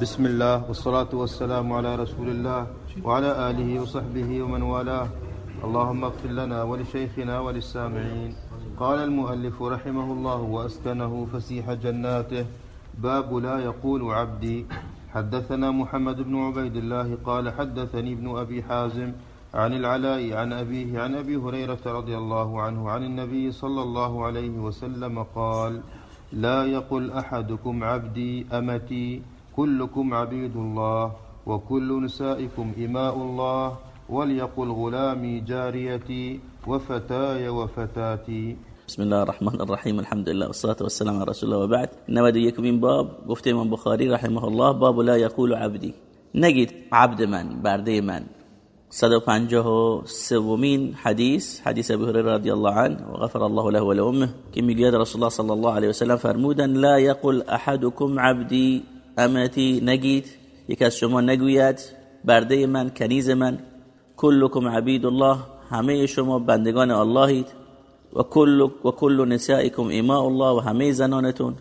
بسم الله والصلاة والسلام على رسول الله وعلى آله وصحبه ومن والاه. اللهم اغفر لنا ولشيخنا وللسامعين. قال المؤلف رحمه الله وأسكنه فسيح جناته. باب لا يقول عبدي. حدثنا محمد بن عبيد الله قال حدثني ابن أبي حازم عن العلاء عن أبيه عن أبي هريرة رضي الله عنه عن النبي صلى الله عليه وسلم قال لا يقل أحدكم عبدي أمتي. كلكم عبيد الله وكل نسائكم إماء الله وليقل غلامي جاريتي وفتاي وفتاتي. بسم الله الرحمن الرحیم الحمد لله والصلاة والسلام على رسول الله و بعد 91 این باب گفته إمام بخاری رحمه الله باب لا يقول عبدی نگید عبد من برده من. 150 سومین حدیث حدیث ابو هريرة رضی الله عنه و غفر الله له و لامه که میگوید رسول الله صلی الله علیه و سلم فرمودن لا يقل أحدكم عبدی امتی نگید یک از شما نگوید برده من کنیز من کلکم عبید الله همه شما بندگان اللهید و کل و کل نسائکم ایماء الله و همه زنانتون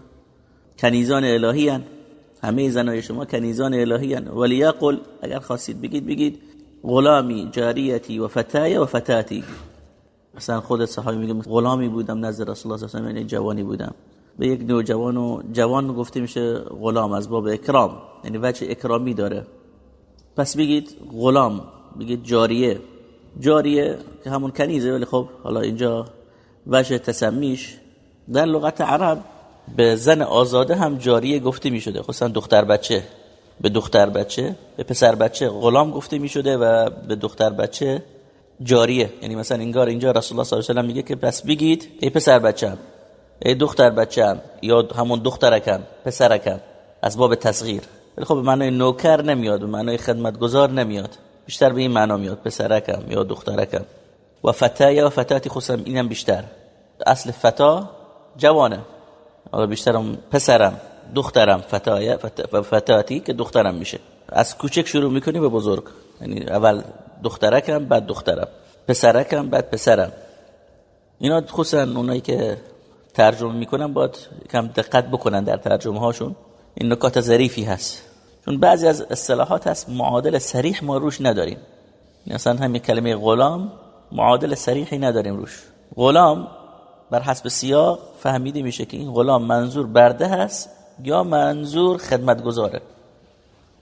کنیزان الهی هن. همه زنای شما کنیزان الهی هن. ولی یقل اگر خواستید بگید بگید غلامی جاریتی و فتای و فتاتی مثلا خود صحابی میگه غلامی بودم نزد رسول الله صلی الله علیه و جوانی بودم به یک نوجوان و جوان گفته میشه غلام از باب اکرام. یعنی وجه اکرامی داره. پس بگید غلام بگید جاریه. جاریه که همون کنیزه ولی خب حالا اینجا وجه تسمیش. در لغت عرب به زن آزاده هم جاریه گفته می شده خصوصا دختر بچه. به دختر بچه به پسر بچه غلام گفته می شده و به دختر بچه جاریه. یعنی مثلا انگار اینجا رسول الله صلی الله علیه و میگه که پس بگید ای پسر بچم ای دختر بچم یا همون دخترکم پسرکم از باب تصغیر ولی خب به معنای نوکر نمیاد به معنای خدمتگزار نمیاد. بیشتر به این معنا میاد پسرکم یا دخترکم. و فتای و فتاتی خصوصا اینم بیشتر. اصل فتا جوانه. حالا بیشترم پسرم دخترم فتای و فتاتی که دخترم میشه. از کوچک شروع می‌کنی به بزرگ. یعنی اول دخترکم بعد دخترم. پسرکم بعد پسرم. اینا خصوصا اونایی که ترجمه می‌کنن باید کم دقت بکنن در ترجمه هاشون این نکات ظریفی هست. چون بعضی از اصطلاحات هست معادل صریح ما روش نداریم. مثلا همین کلمه غلام معادل صریحی نداریم روش. غلام بر حسب سیاق فهمیده میشه که این غلام منظور برده هست یا منظور خدمتگزاره.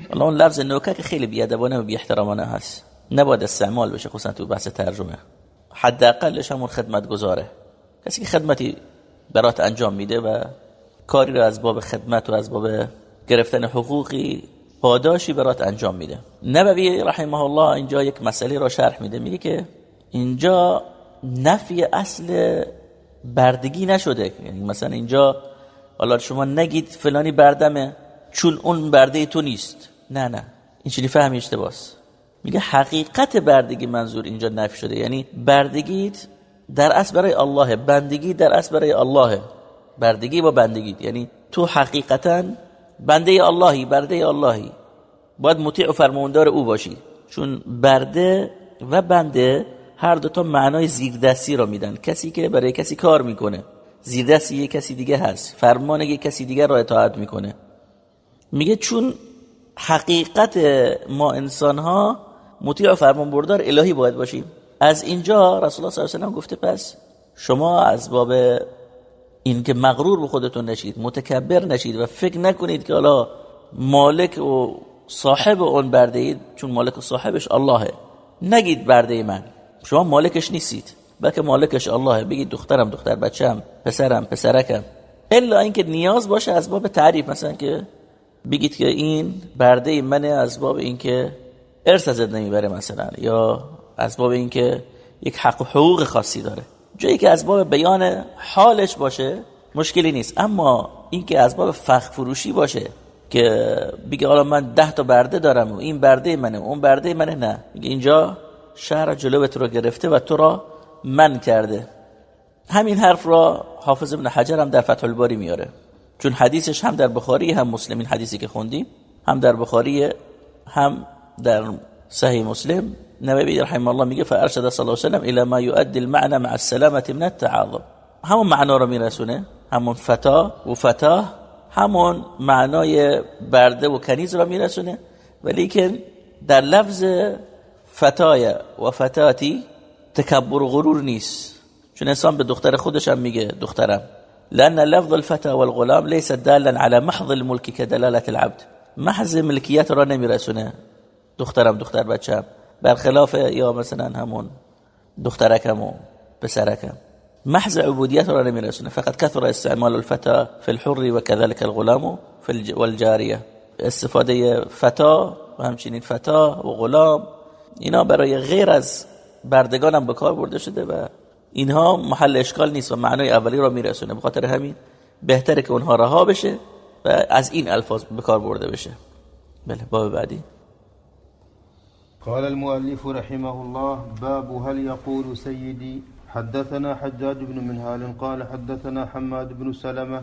حالا اون لفظ نوکه که خیلی بیادبانه و بی احترامانه هست. نباید استعمال بشه خصوصا تو بحث ترجمه. حداقلش همون خدمتگزاره. کسی که خدمتی برات انجام میده و کاری رو از باب خدمت و از باب گرفتن حقوقی پاداشی برات انجام میده. نبوی رحمه الله اینجا یک مسئله رو شرح میده. میگه که اینجا نفی اصل بردگی نشده. یعنی مثلا اینجا حالا شما نگید فلانی بردمه چون اون برده تو نیست. نه نه. این چیزی فهمی اشتباس. میگه حقیقت بردگی منظور اینجا نفی شده. یعنی بردگیت در اصل برای الله بندگی در اصل برای الله. بردگی با بندگی. یعنی تو حقیقتا بنده اللهی برده اللهی. باید مطیع و فرماندار او باشی. چون برده و بنده هر دوتا معنای زیردستی را میدن. کسی که برای کسی کار می‌کنه. زیردستی یه کسی دیگه هست. فرمان یه کسی دیگه را اطاعت می‌کنه. میگه چون حقیقت ما انسان ها مطیع و فرمان بردار الهی باید باشیم. از اینجا رسول الله صلی الله علیه و گفته پس شما از باب این که مغرور به خودتون نشید متکبر نشید و فکر نکنید که حالا مالک و صاحب اون برده اید چون مالک و صاحبش اللهه. نگید برده من. شما مالکش نیستید. بلکه مالکش اللهه. بگید دخترم دختر بچم پسرم پسرکم. الا اینکه نیاز باشه از باب تعریف. مثلا که بگید که این برده منه از باب اینکه ارث ازت نمی‌بره مثلا. یا از باب اینکه یک حق و حقوق خاصی داره. جایی که از باب بیان حالش باشه مشکلی نیست. اما اینکه از باب فخ فروشی باشه که بگه حالا من ده تا برده دارم و این برده منه اون برده منه نه. میگه اینجا شهر جلوت رو گرفته و تو را من کرده. همین حرف را حافظ ابن حجر هم در فتح الباری میاره. چون حدیثش هم در بخاری هم مسلم این حدیثی که خوندیم هم در بخاری هم در صحیح مسلم. نبی رحمه الله میگه فارشد صلی الله علیه و الى ما يؤدي المعنى مع السلامه من التعاظم همون معنا رو میرسونه همون فتا و فتا همون معنای برده و کنیز را میرسونه ولی که در لفظ فتای و فتاتی تکبر و غرور نیست چون انسان به دختر خودش هم میگه دخترم لأن لفظ الفتا والغلام ليس دالا على محض الملك كدلالة العبد محض ملکیت را نمیرسونه دخترم دختر بچم برخلاف یا مثلا همون دخترکم و پسرکم. محض عبودیت را نمیرسونه. فقط کثر استعمال الفتا في الحر وكذلك الغلام والجاریه. استفاده فتا و همچنین فتا و غلام اینا برای غیر از بردگان هم به کار برده شده و اینها محل اشکال نیست و معنای اولی را میرسونه. به خاطر همین بهتره که اونها رها بشه و از این الفاظ به کار برده بشه. بله باب بعدی. قال المؤلف رحمه الله باب هل يقول سيدي حدثنا حجاج بن منهال قال حدثنا حماد بن سلمة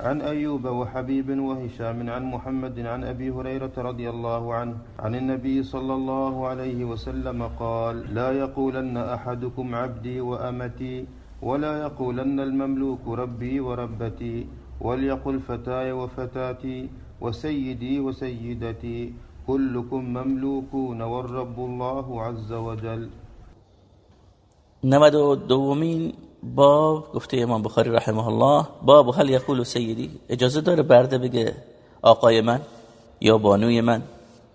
عن أيوب وحبيب وهشام عن محمد عن أبي هريرة رضي الله عنه عن النبي صلى الله عليه وسلم قال لا يقولن أحدكم عبدي وأمتي ولا يقولن المملوك ربي وربتي وليقل فتاي وفتاتي وسيدي وسيدتي كلكم مملوكون والرب الله عز وجل. نود دومين باب گفته امام بخاری رحمه الله باب هل یقول سیدی؟ اجازه داره برده بگه آقای من یا بانوی من؟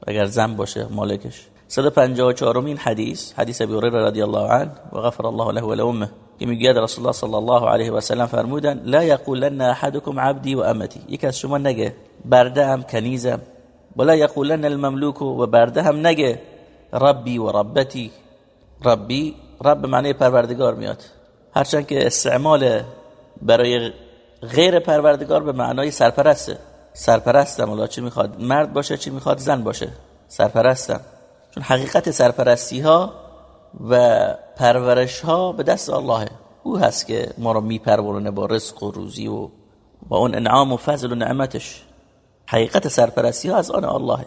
اگر زن باشه مالکش. 154 امین حدیث حدیث ابی هریره رضی الله عنه و غفر الله له و لامه. که میگه رسول الله صلی الله علیه و سلم فرمودن لا یقولن احدکم عبدی و امتی. یک از شما نگه برده هم کنیزم. ولا یقولن المملوک و برده هم نگه. ربی و ربتی. ربی رب معنی پروردگار میاد. هرچند که استعمال برای غیر پروردگار به معنای سرپرسته. سرپرستم الله چی می‌خواد؟ مرد باشه چی می‌خواد؟ زن باشه. سرپرستم. چون حقیقت سرپرستی ها و پرورش ها به دست اللهه. او هست که ما رو میپرورونه با رزق و روزی و با اون انعام و فضل و نعمتش. حقیقت سرپرستی ها از آن اللهه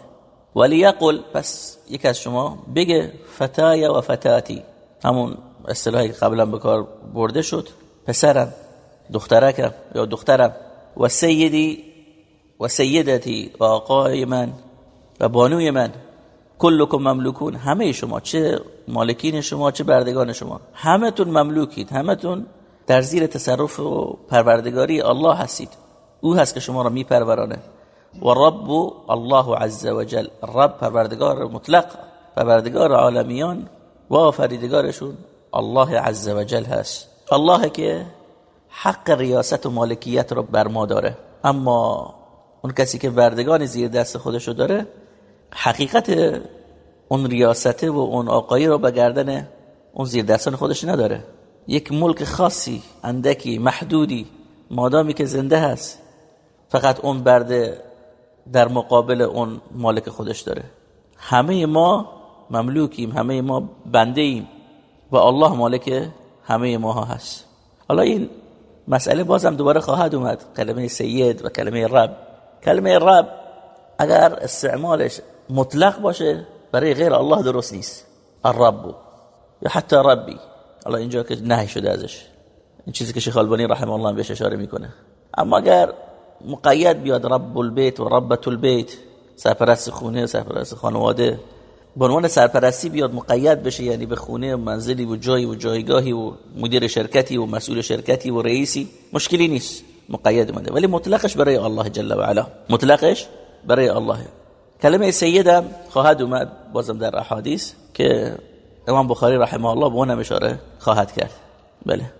ولی یقل پس یک از شما بگه فتای و فتاتی. همون اصطلاحی که قبلا به کار برده شد. پسرم دخترکم یا دخترم. و سیدی و سیدتی و آقای من و بانوی من. کلکم مملوکون. همه شما چه مالکین شما چه بردگان شما. همه تون مملوکید. همه تون در زیر تصرف و پروردگاری الله هستید. او هست که شما را میپرورانه. و رب الله عز وجل رب پروردگار مطلق پروردگار عالمیان و آفریدگارشون الله عز و جل هست. الله که حق ریاست و مالکیت رو بر ما داره. اما اون کسی که بردگان زیر دست خودشو داره حقیقت اون ریاسته و اون آقایی رو به گردن اون زیر دستان خودش نداره. یک ملک خاصی اندکی محدودی مادامی که زنده هست فقط اون برده در مقابل اون مالک خودش داره. همه ما مملوکیم همه ما بنده ایم و الله مالک همه ماها هست. حالا این مسئله بازم دوباره خواهد اومد. کلمه سید و کلمه رب. کلمه رب اگر استعمالش مطلق باشه برای غیر الله درست نیست. الرب یا حتی ربی. الله اینجا که نهی شده ازش. این چیزی که شیخ البانی رحمه الله بهش اشاره می‌کنه. اما اگر مقید بیاد رب البیت و ربت البیت. سرپرست خونه سرپرست خانواده. به عنوان سرپرستی بیاد مقید بشه یعنی به خونه و منزلی و جایی و جایگاهی و مدیر شرکتی و مسئول شرکتی و رئیسی. مشکلی نیست. مقید مانده ولی مطلقش برای الله جل و علا. مطلقش برای الله. کلمه سیدم خواهد اومد. بازم در احادیث که امام بخاری رحمه الله به اونم اشاره خواهد کرد. بله.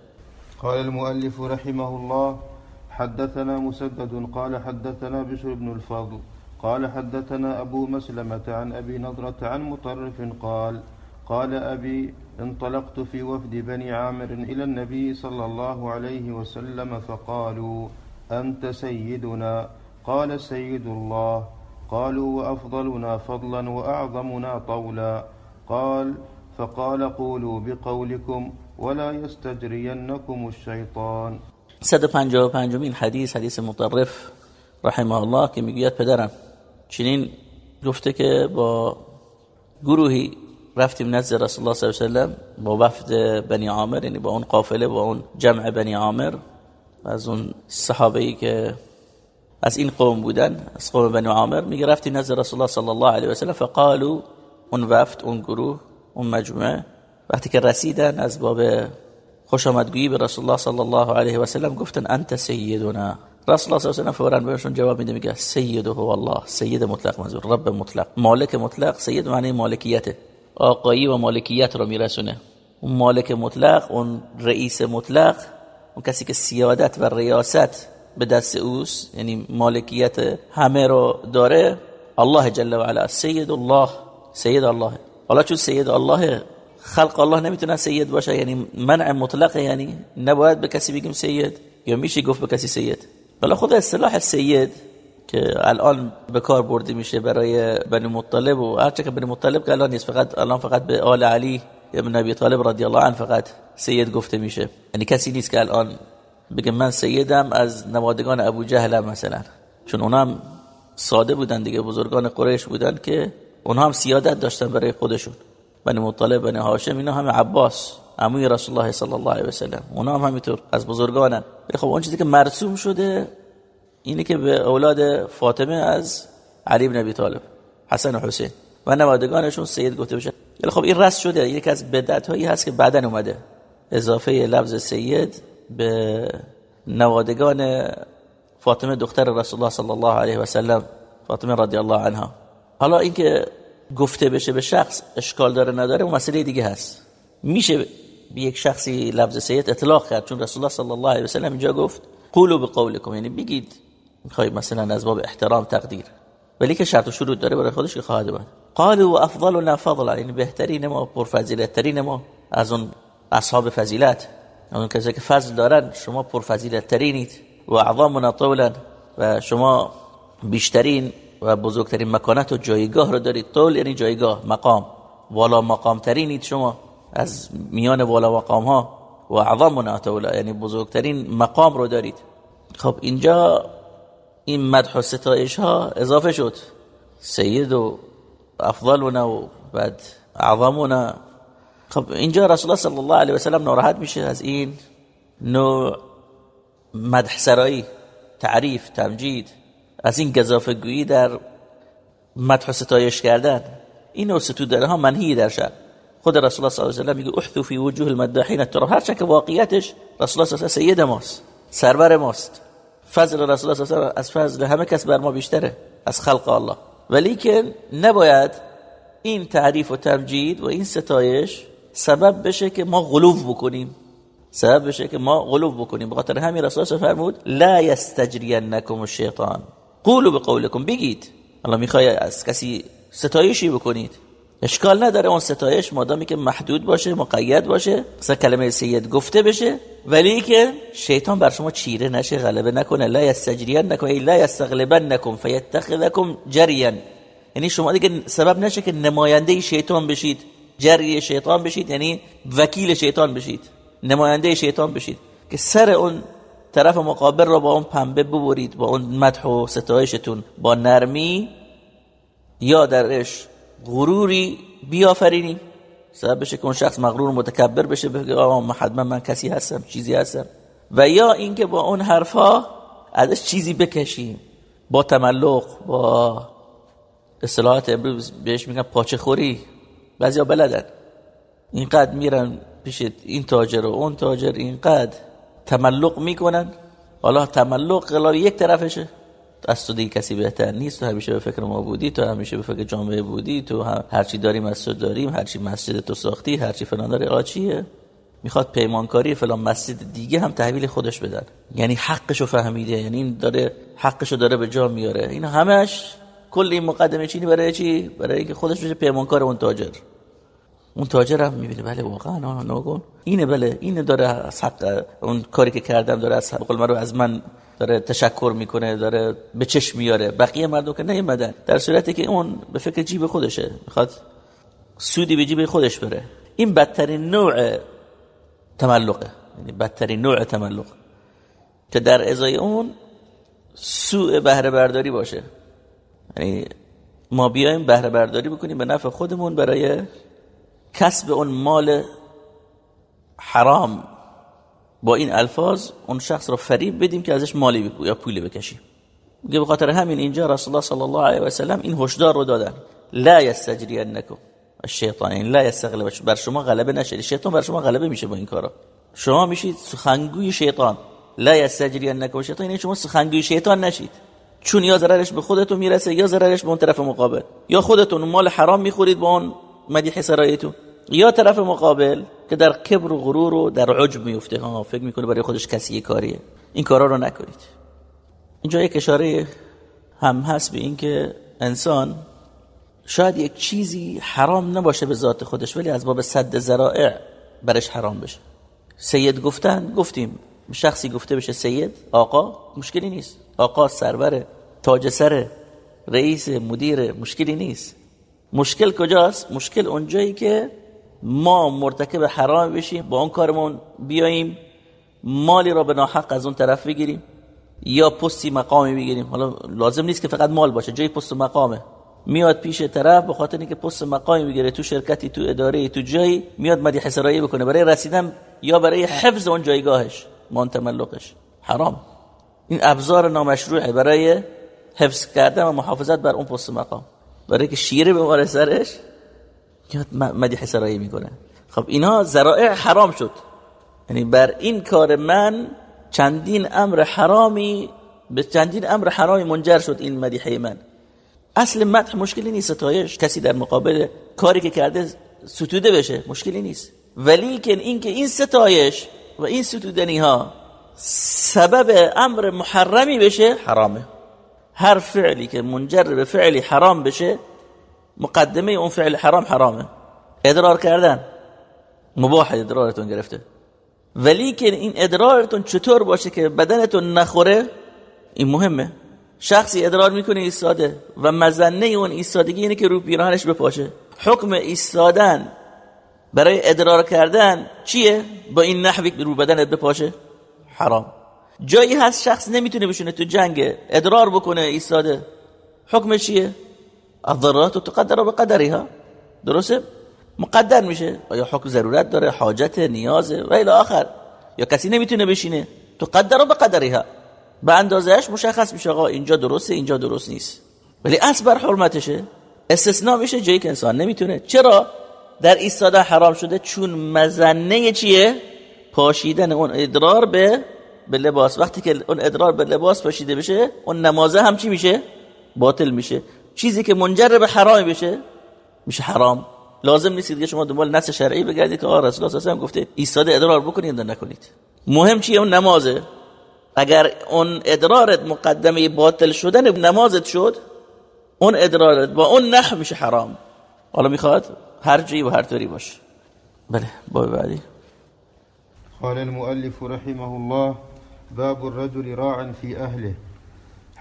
قال المؤلف رحمه الله حدثنا مسدد قال حدثنا بشر بن الفضل قال حدثنا أبو مسلمة عن أبي نضرة عن مطرف قال قال أبي انطلقت في وفد بني عامر إلى النبي صلى الله عليه وسلم فقالوا أنت سيدنا؟ قال سيد الله. قالوا وأفضلنا فضلا وأعظمنا طولا. قال فقال قولوا بقولكم ولا يستجرينكم الشيطان. 155 حديث حديث مطرف رحمه الله که می‌گوید پدرم چنین گفته که با گروهی رفتیم نزد رسول الله صلی الله علیه و با وفد بنی عامر یعنی با اون قافله با اون جمع بنی عامر از اون صحابه ای که از این قوم بودن از قوم بنی عامر میگه رفتی نزد رسول الله صلی الله علیه و سلم فقالوا اون وفد اون گروه اون مجموعه وقتی که رسیدن از باب خوش آمدگویی به رسول الله صلی الله علیه و سلم گفتن انت سیدنا. رسول الله صلی الله علیه و فورا بهشون جواب میده میگه سید هو الله. سید مطلق منظور رب مطلق. مالک مطلق سید معنی مالکیت. آقایی و مالکیت رو میرسونه. اون مالک مطلق اون رئیس مطلق اون کسی که سیادت و ریاست به دست اوست یعنی مالکیت همه رو داره الله جل و علا. سید الله سید الله. حالا چون سید الله خلق الله نمی‌تونه سید باشه یعنی منع مطلق یعنی نباید به کسی بگیم سید یا میشه گفت به کسی سید. حالا خود اصطلاح سید که الان به کار برده میشه برای بنی مطلب و هرچه که بنی مطلب که الان نیست فقط الان فقط به آل علی ابن ابی طالب رضی الله عنه فقط سید گفته میشه. یعنی کسی نیست که الان بگه من سیدم از نمادگان ابو جهل مثلا. چون اونا هم ساده بودن دیگه بزرگان قریش بودن که اونها هم سیادت داشتن برای خودشون. بنی مطلب بنی هاشم اینا هم عباس عموی رسول الله صلی الله علیه و سلم. اونا هم همینطور از بزرگانن. خب اون چیزی که مرسوم شده اینه که به اولاد فاطمه از علی بن ابی طالب حسن و حسین. و نوادگانشون سید گفته بشه خب این رست شده یکی از بدعت هایی هست که بعدن اومده. اضافه لفظ سید به نوادگان فاطمه دختر رسول الله صلی الله علیه و سلم فاطمه رضی الله عنها. حالا اینکه گفته بشه به شخص اشکال داره نداره اون مسئله دیگه هست. میشه به یک شخصی لفظ سید اطلاق کرد چون رسول الله صلی الله علیه و سلم اینجا گفت قولوا بقولکم یعنی بگید می‌خوای مثلا از باب احترام تقدیر. ولی که شرط و شروط داره برای خودش که خواهد بود قالوا و فضلا یعنی بهترین ما پرفضیلت ترین ما از اون اصحاب فضیلت. اون کسی که فضل دارن شما پرفضیلت ترینید و اعظمنا طولا و شما بیشترین و بزرگترین مکانت و جایگاه رو دارید. طول یعنی جایگاه مقام. والا مقام ترینید شما. از میان والا مقام ها و اعظمنا طولا یعنی بزرگترین مقام رو دارید. خب اینجا این مدح و ستایش ها اضافه شد. سید و افضلنا و بعد اعظمنا. خب اینجا رسول الله صلی الله علیه و سلم ناراحت میشه از این نوع مدح سرایی تعریف تمجید. از این گذافه گویی در مدح ستایش کردن. این نوع ستودره ها منهی در شد خود رسول الله صلی الله علیه و میگه احثو فی وجوه المداحین التراب. هر که واقعیتش رسول الله صلی الله علیه و سید ماست سرور ماست. فضل رسول الله صلی الله علیه و از فضل همه کس بر ما بیشتره از خلق الله. ولی که نباید این تعریف و تمجید و این ستایش سبب بشه که ما غلوف بکنیم. سبب بشه که ما غلوف بکنیم. بخاطر همین رسول الله فرمود لا یستجرینکم الشیطان. قولوا بقولکم بگید. الله می‌خوای از کسی ستایشی بکنید. اشکال نداره اون ستایش مادامی که محدود باشه مقید باشه مثلا کلمه سید گفته بشه ولی که شیطان بر شما چیره نشه غلبه نکنه لا یستجرینکم ای لا یستغلبنکم فیتخذکم جریا یعنی شما دیگه سبب نشه که نماینده شیطان بشید. جری شیطان بشید یعنی وکیل شیطان بشید. نماینده شیطان بشید. که سر اون طرف مقابل رو با اون پنبه ببرید با اون مدح و ستایشتون. با نرمی یا درش غروری بیافرینی سبب بشه که اون شخص مغرور متکبر بشه بگه آقا حتما من کسی هستم چیزی هستم. و یا اینکه با اون حرفا ازش چیزی بکشیم. با تملق با اصطلاحات امروز بهش میگن پاچه خوری. بعضیا بلدن. اینقدر میرن پیش این تاجر و اون تاجر اینقدر. تملق می‌کنن. حالا تملق قلال یک طرفشه. از تو دیگه کسی بهتر نیست. تو همیشه به فکر ما بودی تو همیشه به فکر جامعه بودی تو هرچی داریم از تو داریم هرچی مسجد تو ساختی هرچی فلان داری چیه؟ می‌خواد پیمانکاری فلان مسجد دیگه هم تحویل خودش بدن. یعنی حقشو فهمیده یعنی این داره حقشو داره به جا میاره. این همش کل این مقدمه چینی برای چی؟ برای اینکه خودش بشه پیمانکار اون تاجر اون تاجر هم می‌بینه. بله واقعا. ناگون اینه بله. اینه داره حق اون کاری که کردم داره از حق رو از من داره تشکر می‌کنه داره به چشم میاره بقیه مردم که نیومدن. در صورتی که اون به فکر جیب خودشه. می‌خواد سودی به جیب خودش بره. این بدترین نوع تملقه. یعنی بدترین نوع تملق. که در ازای اون سوء بهره برداری باشه. یعنی ما بیایم بهره برداری بکنیم به نفع خودمون برای کسب اون مال حرام با این الفاظ اون شخص رو فریب بدیم که ازش مالی یا پولی بکشیم میگه به خاطر همین اینجا رسول الله صلی الله علیه و سلم این هشدار رو دادن. لا یستجرینکم الشیطان این لا یستغلب بر شما غلبه نشه. شیطان بر شما غلبه میشه با این کارا. شما میشید سخنگوی شیطان. لا یستجرینکم الشیطان این شما سخنگوی شیطان نشید. چون یا ضررش به خودتون می‌رسه یا ضررش به اون طرف مقابل. یا خودتون مال حرام می‌خورید با اون مدیح سرایتون. یا طرف مقابل که در کبر و غرور و در عجب میفته ها فکر می‌کنه برای خودش کسی کاریه. این کارا رو نکنید. اینجا یک اشاره هم هست به اینکه انسان شاید یک چیزی حرام نباشه به ذات خودش ولی از باب صد ذرائع برش حرام بشه. سید گفتن گفتیم. شخصی گفته بشه سید آقا مشکلی نیست. آقا سرور تاج سر رئیس مدیر مشکلی نیست. مشکل کجاست؟ مشکل اونجایی که ما مرتکب حرام بشیم با اون کارمون بیاییم مالی را به ناحق از اون طرف بگیریم یا پستی مقامی بگیریم. حالا لازم نیست که فقط مال باشه جای پست مقامه. میاد پیش طرف به خاطر اینکه پست مقامی بگیره تو شرکتی تو اداره تو جایی میاد مدی حسرایی بکنه. برای رسیدن یا برای حفظ اون جایگاهش مان تملقش. حرام. این ابزار نامشروعه برای حفظ کردن و محافظت بر اون پست مقام. برای که شیره به سرش میاد مدی حسرایی می‌کنه. خب اینا ذرائع حرام شد. یعنی بر این کار من چندین امر حرامی به چندین امر حرامی منجر شد این مدیحه من. اصل مدح مشکلی نیست ستایش. کسی در مقابل کاری که کرده ستوده بشه مشکلی نیست. ولی که این که این ستایش و این ستودنی ها سبب امر محرمی بشه حرامه. هر فعلی که منجر به فعلی حرام بشه مقدمه اون فعل حرام حرامه. ادرار کردن. مباح ادرارتون گرفته. ولی که این ادرارتون چطور باشه که بدنتون نخوره؟ این مهمه. شخصی ادرار می‌کنه ایستاده و مزنه اون ایستادگی اینه که رو پیراهنش بپاشه. حکم ایستادن برای ادرار کردن چیه؟ با این نحوی رو بدنت بپاشه؟ حرام. جایی هست شخص نمی‌تونه بشونه تو جنگ ادرار بکنه ایستاده. حکم چیه؟ الضرورات تقدر بقدرها. درسته؟ مقدر میشه. یا حکم ضرورت داره حاجت نیاز و الی آخر. یا کسی نمی‌تونه بشینه. تقدر بقدرها. به اندازهش مشخص میشه آقا اینجا درسته اینجا درست نیست. ولی اصل بر حرمتشه. استثناء میشه جایی که انسان نمی‌تونه. چرا؟ در ایستاده حرام شده چون مزنه چیه؟ پاشیدن. اون ادرار به به لباس. وقتی که اون ادرار به لباس پاشیده بشه اون نمازه هم چی میشه؟ باطل میشه. چیزی که منجر به حرام بشه میشه حرام. لازم نیست که شما دنبال نص شرعی بگردید که آقا رسول الله صلی گفته ایستاده ادرار بکنید یا نکنید. مهم چیه؟ اون نمازه. اگر اون ادرارت مقدمه باطل شدن نمازت شد اون ادرارت با اون نحو میشه حرام. حالا می‌خواد هر جایی و هر طوری باشه. بله باب بعدی. قال المؤلف رحمه الله باب الرجل راع في أهله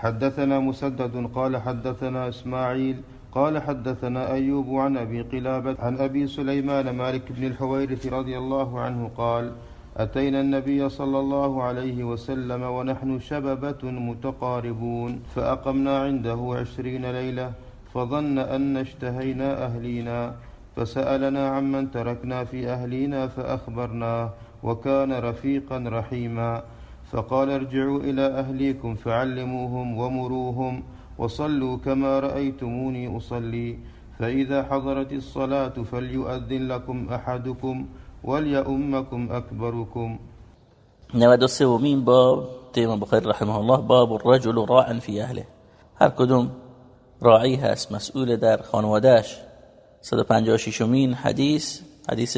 حدثنا مسدد قال حدثنا إسماعيل قال حدثنا أيوب عن أبي قلابة عن أبي سليمان مالك بن الحويرث رضي الله عنه قال أتينا النبي صلى الله عليه وسلم ونحن شببة متقاربون فأقمنا عنده عشرين ليلة فظن أن اشتهينا أهلينا فسألنا عمن تركنا في أهلينا فأخبرناه وكان رفيقا رحيما. فقال ارجعوا إلى أهليكم فعلموهم ومروهم وصلوا كما رأيتموني أصلي. فإذا حضرت الصلاة فليؤذن لكم أحدكم وليؤمكم أكبركم. نود سومين باب تيما بخير رحمه الله باب الرجل راع في أهله. هر کدوم راعی هست مسئول در خانوادهش 156 مین حدیث حدیث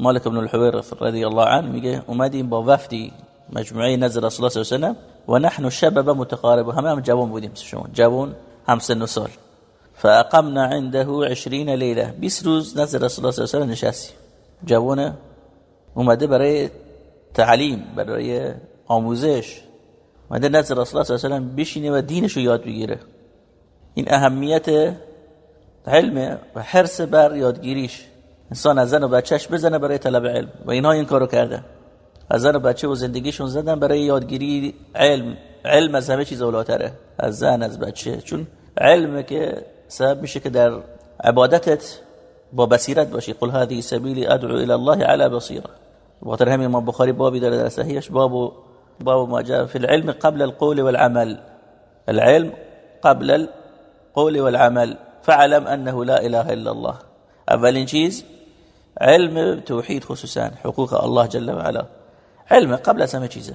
مالک بن الحويرث رضی الله عنه میگه اومدیم با وفدی مجموعه نزل رسول الله صلی الله علیه و نحن شباب متقارب همه هم جوان بودیم شما. جوان هم سن و سال. فاقمنا عنده 20 لیله. 20 روز نزل رسول الله صلی الله علیه و نشستیم. جوان اومده برای تعلیم برای آموزش. اومده نزد رسول الله صلی الله علیه و بشینه و دینش رو یاد بگیره. این اهمیت علم و حرس بر یادگیریش. انسان از زن و بچهش بزنه برای طلب علم. و اینها این کارو کرده. از زن و بچه و زندگیشون زدن برای یادگیری علم. علم از همه چیز اولاتره. از زن از بچه. چون علم که سبب میشه که در عبادتت با بصیرت باشی. قل هذه سبیلی ادعو الى الله على بصیره بخاطر همین ما بخاری بابی داره در صحیحش باب باب ما جاء في العلم قبل القول والعمل. العلم قبل القول والعمل. فعلم انه لا اله الا الله. اولین چیز علم توحید خصوصا حقوق الله جل و علا علم قبل از همه چیزه.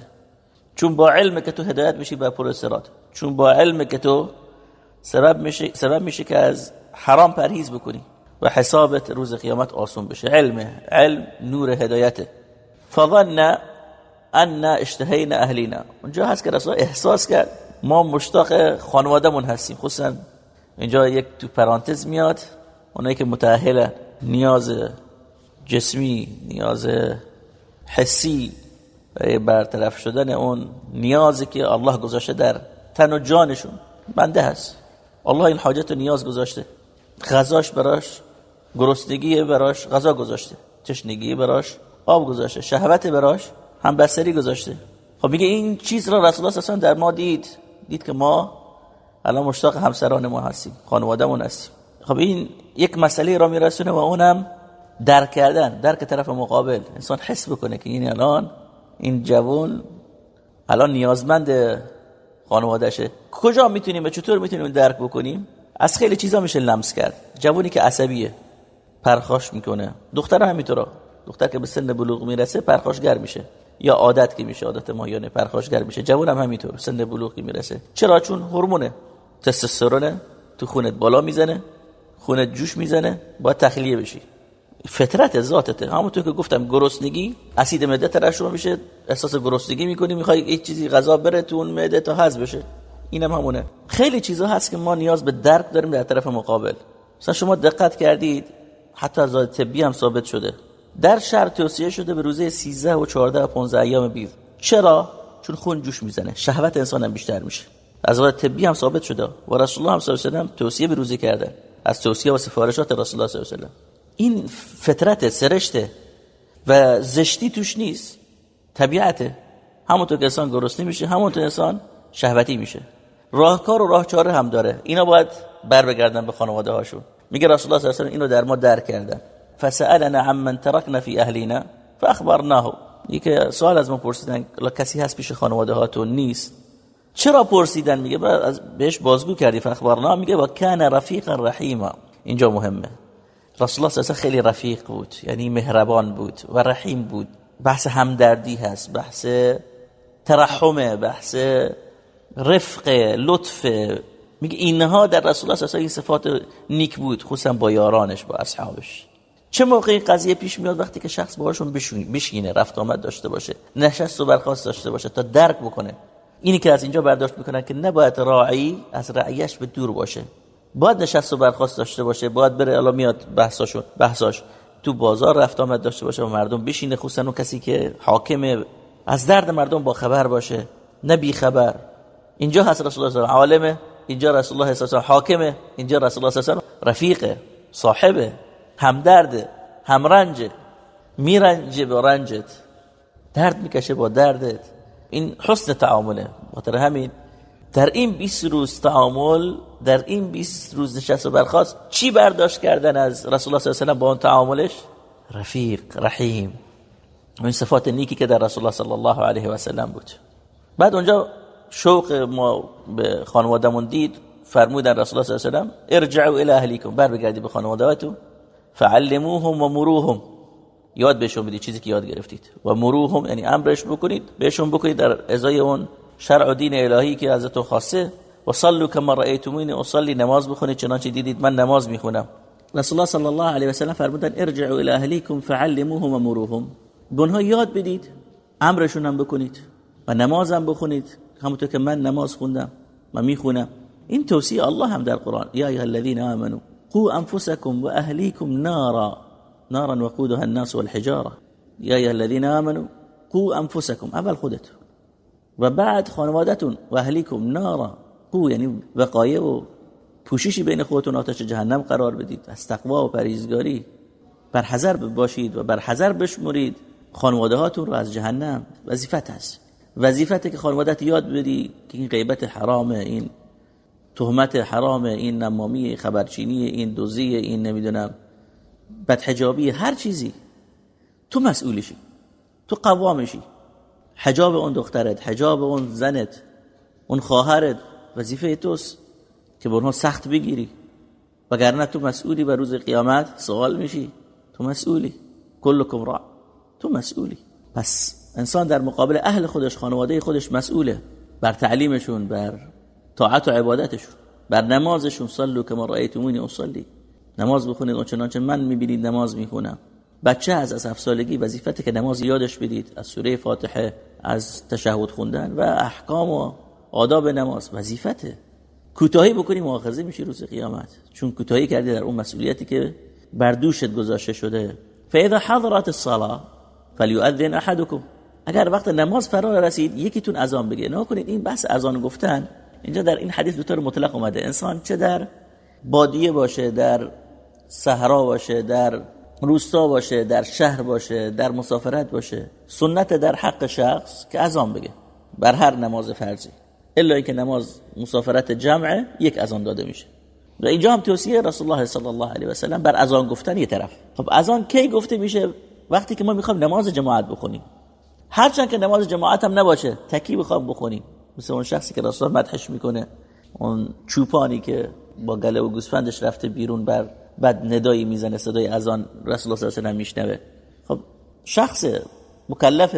چون با علم که تو هدایت میشی به پر سرات. چون با علم که تو سبب میشه سبب میشه که از حرام پرهیز بکنی و حسابت روز قیامت آسون بشه. علم علم نور هدایته. فظن ان اشتهینا اهلینا. اونجا هست که رسول احساس کرد. ما مشتاق خانوادهمون هستیم. خصوصا اینجا یک تو پرانتز میاد. اونایی که متأهل نیاز جسمی نیاز حسی برطرف شدن اون نیازی که الله گذاشته در تن و جانشون بنده هست. الله این حاجت و نیاز گذاشته. غذاش براش گرسنگی براش غذا گذاشته. تشنگی براش آب گذاشته. شهوت براش هم بسری گذاشته. خب میگه این چیز را رسول الله صلی در ما دید. دید که ما الان مشتاق همسران ما هستیم خانوادهمون هستیم. خب این یک مسئله را میرسونه و اونم درک کردن درک طرف مقابل. انسان حس بکنه که این الان این جوان الان نیازمند خانوادهشه. کجا می‌تونیم و چطور می‌تونیم درک بکنیم؟ از خیلی چیزا میشه لمس کرد. جوانی که عصبیه پرخاش می‌کنه. دختر همینطورا. دختر که به سن بلوغ می‌رسه پرخاشگر میشه. یا عادت که میشه عادت مایانه پرخاشگر میشه. جوان هم همینطور. سن بلوغی می‌رسه. چرا؟ چون هورمونه. تستوسترون تو خونت بالا می‌زنه خونت جوش می‌زنه باید تخلیه بشی. فطرت ذاتته. همونطور که گفتم گرسنگی اسید معده ترشح میشه احساس گرسنگی می‌کنی می‌خوای یک چیزی غذا بره تو اون معده تا حذف بشه. اینم همونه. خیلی چیزا هست که ما نیاز به درک داریم در طرف مقابل. مثلا شما دقت کردید حتی از طبی هم ثابت شده. در شهر توصیه شده به روزه 13 و 14 و 15 ایام بیر. چرا؟ چون خون جوش می‌زنه. شهوت انسان هم بیشتر میشه. از طبی هم ثابت شده. و رسول الله هم صلی الله علیه و توصیه به روزه کرده. از توصیه و سفارشات رسول الله صلی الله علیه و این فطرت سرشته و زشتی توش نیست طبیعته. همونطور که انسان گرسنه میشه همونطور انسان شهوتی میشه. راهکار و راهچاره هم داره. اینا باید بر بگردن به خانواده هاشون. میگه رسول الله صلی الله علیه و اینو در ما درک کردن. فسالنا عمن تركنا في اهلنا فاخبرناه. یکی سوال از ما پرسیدن کسی هست پیش خانواده هاتون؟ نیست. چرا پرسیدن؟ میگه بعد از بهش بازگو کردی فاخبرنا میگه و کان رفیقا رحیما. اینجا مهمه. رسول الله صلی خیلی رفیق بود یعنی مهربان بود و رحیم بود بحث همدردی هست بحث ترحمه بحث رفق لطف میگه اینها در رسول الله صلی این صفات نیک بود خصوصا با یارانش با اصحابش چه موقع این قضیه پیش میاد وقتی که شخص باهاشون بشینه رفت آمد داشته باشه نشست و برخواست داشته باشه تا درک بکنه اینی که از اینجا برداشت می‌کنن که نباید راعی از رعیش به دور باشه باید نشست و برخواست داشته باشه باید بره الان میاد بحثاشون بحثاش. تو بازار رفت آمد داشته باشه و مردم بشینه خصوصا اون کسی که حاکم از درد مردم با خبر باشه. نه بی خبر. اینجا هست رسول الله صلی الله علیه و عالمه. اینجا رسول الله صلی الله علیه و حاکمه. اینجا رسول الله صلی الله علیه و رفیقه. صاحبه. همدرده. همرنجه. میرنجه با رنجت. درد می‌کشه با دردت. این حسن تعامله. خاطر همین در این 20 روز تعامل در این 20 روز نشست و برخواست چی برداشت کردن از رسول الله صلی الله علیه و با اون تعاملش؟ رفیق رحیم. این صفات نیکی که در رسول الله صلی الله علیه و سلم بود. بعد اونجا شوق ما به خانوادهمون دید فرمودن رسول الله صلی الله علیه و ارجعوا الى اهلیکم بر بگردید به خانوادهاتون فعلموهم و مروهم. یاد بهشون بدید چیزی که یاد گرفتید. و مروهم یعنی امرش بکنید بهشون بکنید در ازای اون شرع و دین الهی که ازتون خاصه. و صلوا کما رأیتمونی اصلی نماز بخونید چنانچه دیدید من نماز می‌خونم. رسول الله صلی الله علیه و سلم فرمودن ارجعوا الى اهلیکم فعلموهم و مروهم. به یاد بدید امرشون هم بکنید و نمازم بخونید. همونطور که من نماز خوندم و می‌خونم. این توصیه الله هم در قرآن. یا ایها الذين آمنوا قوا انفسكم واهليكم نارا. نارا وقودها الناس والحجاره یا ایها الذين آمنوا قوا انفسكم اول خودت. و بعد خانوادتون و اهلیکم نارا. قو یعنی وقایه و پوششی بین خودتون آتش جهنم قرار بدید. از تقوا و پریزگاری بر حذر باشید و بر حذر بشمرید. خانواده هاتون رو از جهنم. وظیفت هست وظیفته که خانوادت یاد بدی که این غیبت حرامه این تهمت حرامه این نمامی خبرچینی این دوزی این نمی‌دونم بدحجابی هر چیزی. تو مسئولشی تو قوامشی. حجاب اون دخترت حجاب اون زنت اون خواهرت وظیفه توست که به سخت بگیری. وگرنه تو مسئولی و روز قیامت سوال میشی تو مسئولی. کلکم را تو مسئولی. پس انسان در مقابل اهل خودش خانواده خودش مسئوله. بر تعلیمشون بر طاعت و عبادتشون بر نمازشون. صلو که رأیتمونی اصلی. نماز بخونید چنانچه من می‌بینید نماز می‌خونم. بچه از از هفت سالگی وظیفته که نماز یادش بدید از سوره فاتحه از تشهد خوندن و احکام و آداب نماز. وظیفته. کوتاهی بکنی مؤاخذه میشی روز قیامت. چون کوتاهی کردی در اون مسئولیتی که بر دوشت گذاشته شده. فاذا حضرت الصلاه فليؤذن احدكم اگر وقت نماز فرا رسید یکیتون اذان بگه. نه کنید این بحث اذان گفتن اینجا در این حدیث دو طور مطلق اومده. انسان چه در بادیه باشه در صحرا باشه در روستا باشه در شهر باشه در مسافرت باشه سنت در حق شخص که اذان بگه بر هر نماز فرضی. الا اینکه نماز مسافرت جمعه یک اذان داده میشه. و اینجا هم توصیه رسول الله صلی الله علیه و سلم بر اذان گفتن یه طرف. خب اذان کی گفته میشه وقتی که ما می‌خوایم نماز جماعت بخونیم؟ هرچند که نماز جماعت هم نباشه تکی بخوام بخونیم. مثل اون شخصی که رسول مدحش می‌کنه اون چوپانی که با گله و گوسفندش رفته بیرون بر بعد ندایی می‌زنه صدای اذان رسول الله صلی الله علیه و میشنوه. خب شخص مکلف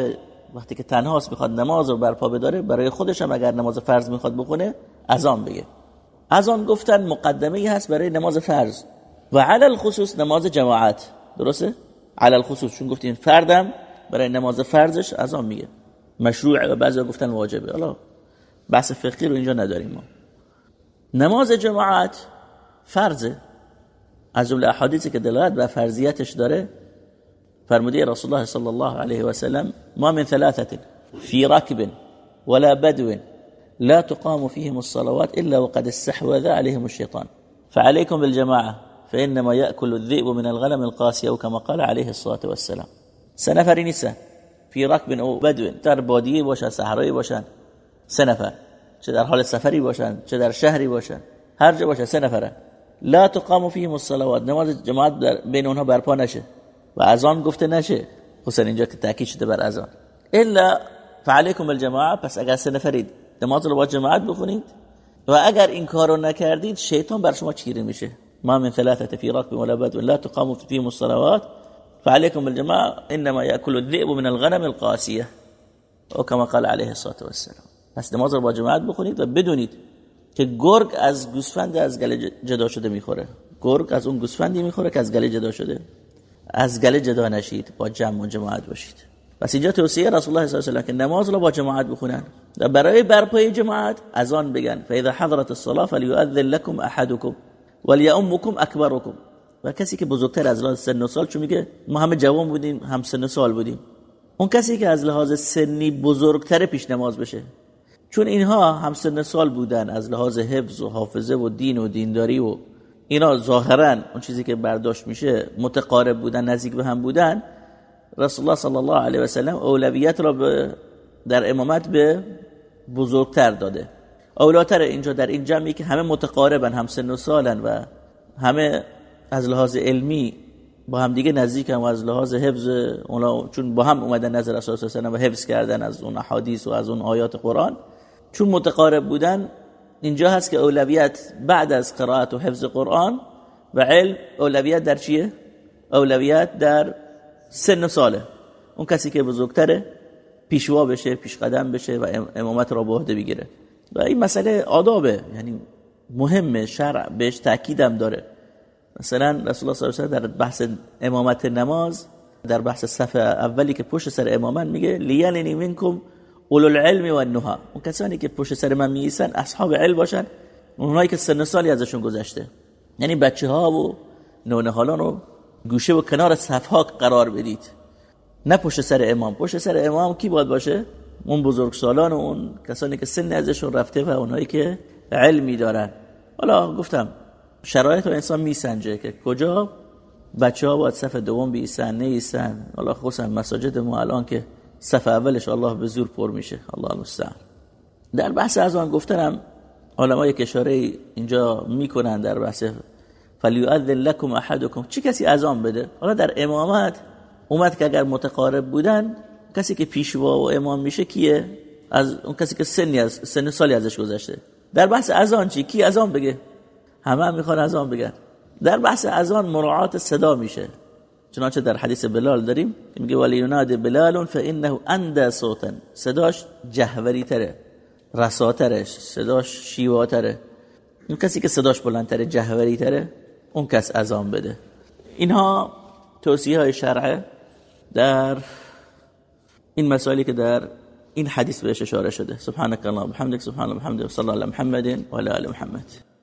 وقتی که تنهاست می‌خواد نماز رو برپا بداره برای خودش هم اگر نماز فرض می‌خواد بخونه اذان بگه. اذان گفتن مقدمه ای هست برای نماز فرض. و علی الخصوص نماز جماعت. درسته؟ علی الخصوص چون گفتین فردم برای نماز فرضش اذان میگه. مشروع و بعضی گفتن واجبه. حالا بحث فقهی رو اینجا نداریم ما. نماز جماعت فرضه. از جمله احادیثی که دلالت به فرضیتش داره فرموده رسول الله صلی الله علیه و سلم ما من ثلاثة في ركب ولا بدو لا تقام فيهم الصلوات الا وقد استحوذ عليهم الشيطان فعليكم بالجماعة فإنما ياكل الذئب من الغنم القاسيه كما قال عليه الصلاة والسلام. سنفر نیستن فی رکب أو بدو در بادیه باشن صحرایی باشن. سه نفر. چه در حال سفری باشن چه در شهری باشن. هر جا باشه سه لا تقام فيهم الصلوات. نماز جماعت بین اونها برپا نشه. و اذان گفته نشه. خصوصا اینجا که تاکید شده بر اذان. الا فعليكم الجماعه پس اگر سه نفرید نماز رو با جماعت بخونید. و اگر این کارو نکردید شیطان بر شما چیره میشه؟ ما من ثلاثه في ركب ولا بد لا تقام فيهم الصلوات. فعليكم بالجماعه انما ياكل الذئب من الغنم القاسيه او كما قال عليه الصلاه والسلام. پس نماز رو با جماعت بخونید و بدونید که گرگ از گوسفند از گله جدا شده می‌خوره. گرگ از اون گوسفندی می‌خوره که از گله جدا شده. از گله جدا نشید با جمع و جماعت باشید. پس اینجا توصیه رسول الله صلی الله علیه و که نماز رو با جماعت بخونن. و برای برپای جماعت اذان بگن فاذا حضرت الصلاه فليؤذن لكم احدكم وليؤمكم اكبركم و کسی که بزرگتر از لحاظ سن و سال چون میگه ما همه جوان بودیم هم سن و سال بودیم. اون کسی که از لحاظ سنی بزرگتر پیش نماز بشه چون اینها هم سن سال بودن از لحاظ حفظ و حافظه و دین و دینداری و اینا ظاهرا اون چیزی که برداشت میشه متقارب بودن نزدیک به هم بودن رسول الله صلی الله علیه و سلم اولویت را در امامت به بزرگتر داده. اولاتر اینجا در این جمعی که همه متقاربن هم سن و سالن و همه از لحاظ علمی با هم دیگه نزدیک هم از لحاظ حفظ اونا چون با هم اومدن نظر الله و حفظ کردن از اون احادیث و از اون آیات قرآن چون متقارب بودن اینجا هست که اولویت بعد از قرائت و حفظ قرآن و علم اولویت در چیه؟ اولویت در سن و ساله. اون کسی که بزرگتره پیشوا بشه پیش قدم بشه و امامت را به عهده بگیره. و این مسئله آدابه یعنی مهمه شرع بهش تاکیدم داره. مثلا رسول الله صلی الله علیه و در بحث امامت نماز در بحث صفحه اولی که پشت سر امامن میگه لیالینی منکم اولو العلم و النها اون کسانی که پشت سر من میسن اصحاب علم باشن. اونهایی که سن سالی ازشون گذشته. یعنی بچه ها و نونهالان رو گوشه و کنار صفها قرار بدید. نه پشت سر امام. پشت سر امام کی باید باشه؟ اون بزرگ سالان و اون کسانی که سن ازشون رفته و اونهایی که علمی دارن. حالا گفتم شرایط رو انسان میسنجه که کجا؟ بچه ها باید صف دوم بیستن نیستن. حالا خصوصا مساجد ما الان که صف اولش الله به زور پر میشه. الله المستعان. در بحث از آن گفتنم علما یک اشاره اینجا می‌کنن در بحث فلیؤذن لكم احدكم چی کسی اذان بده؟ حالا در امامت اومد که اگر متقارب بودن کسی که پیشوا و امام میشه کیه؟ از اون کسی که سنی از سن سالی ازش گذشته. در بحث اذان چی؟ کی اذان بگه؟ همه هم می‌خوان اذان بگن. در بحث اذان مراعات صدا میشه. چنانچه در حدیث بلال داریم میگه ولی یناد بلال فانه اندى صوتا. صداش جهوری تره رساترش صداش شیواتره. اون کسی که صداش بلندتره جهوری تره اون کس اذان بده. اینها توصیه های شرعه در این مسائلی که در این حدیث بهش اشاره شده. سبحانك اللهم وبحمدك سبحان الله وبحمده وصلى على محمد وعلى ال محمد.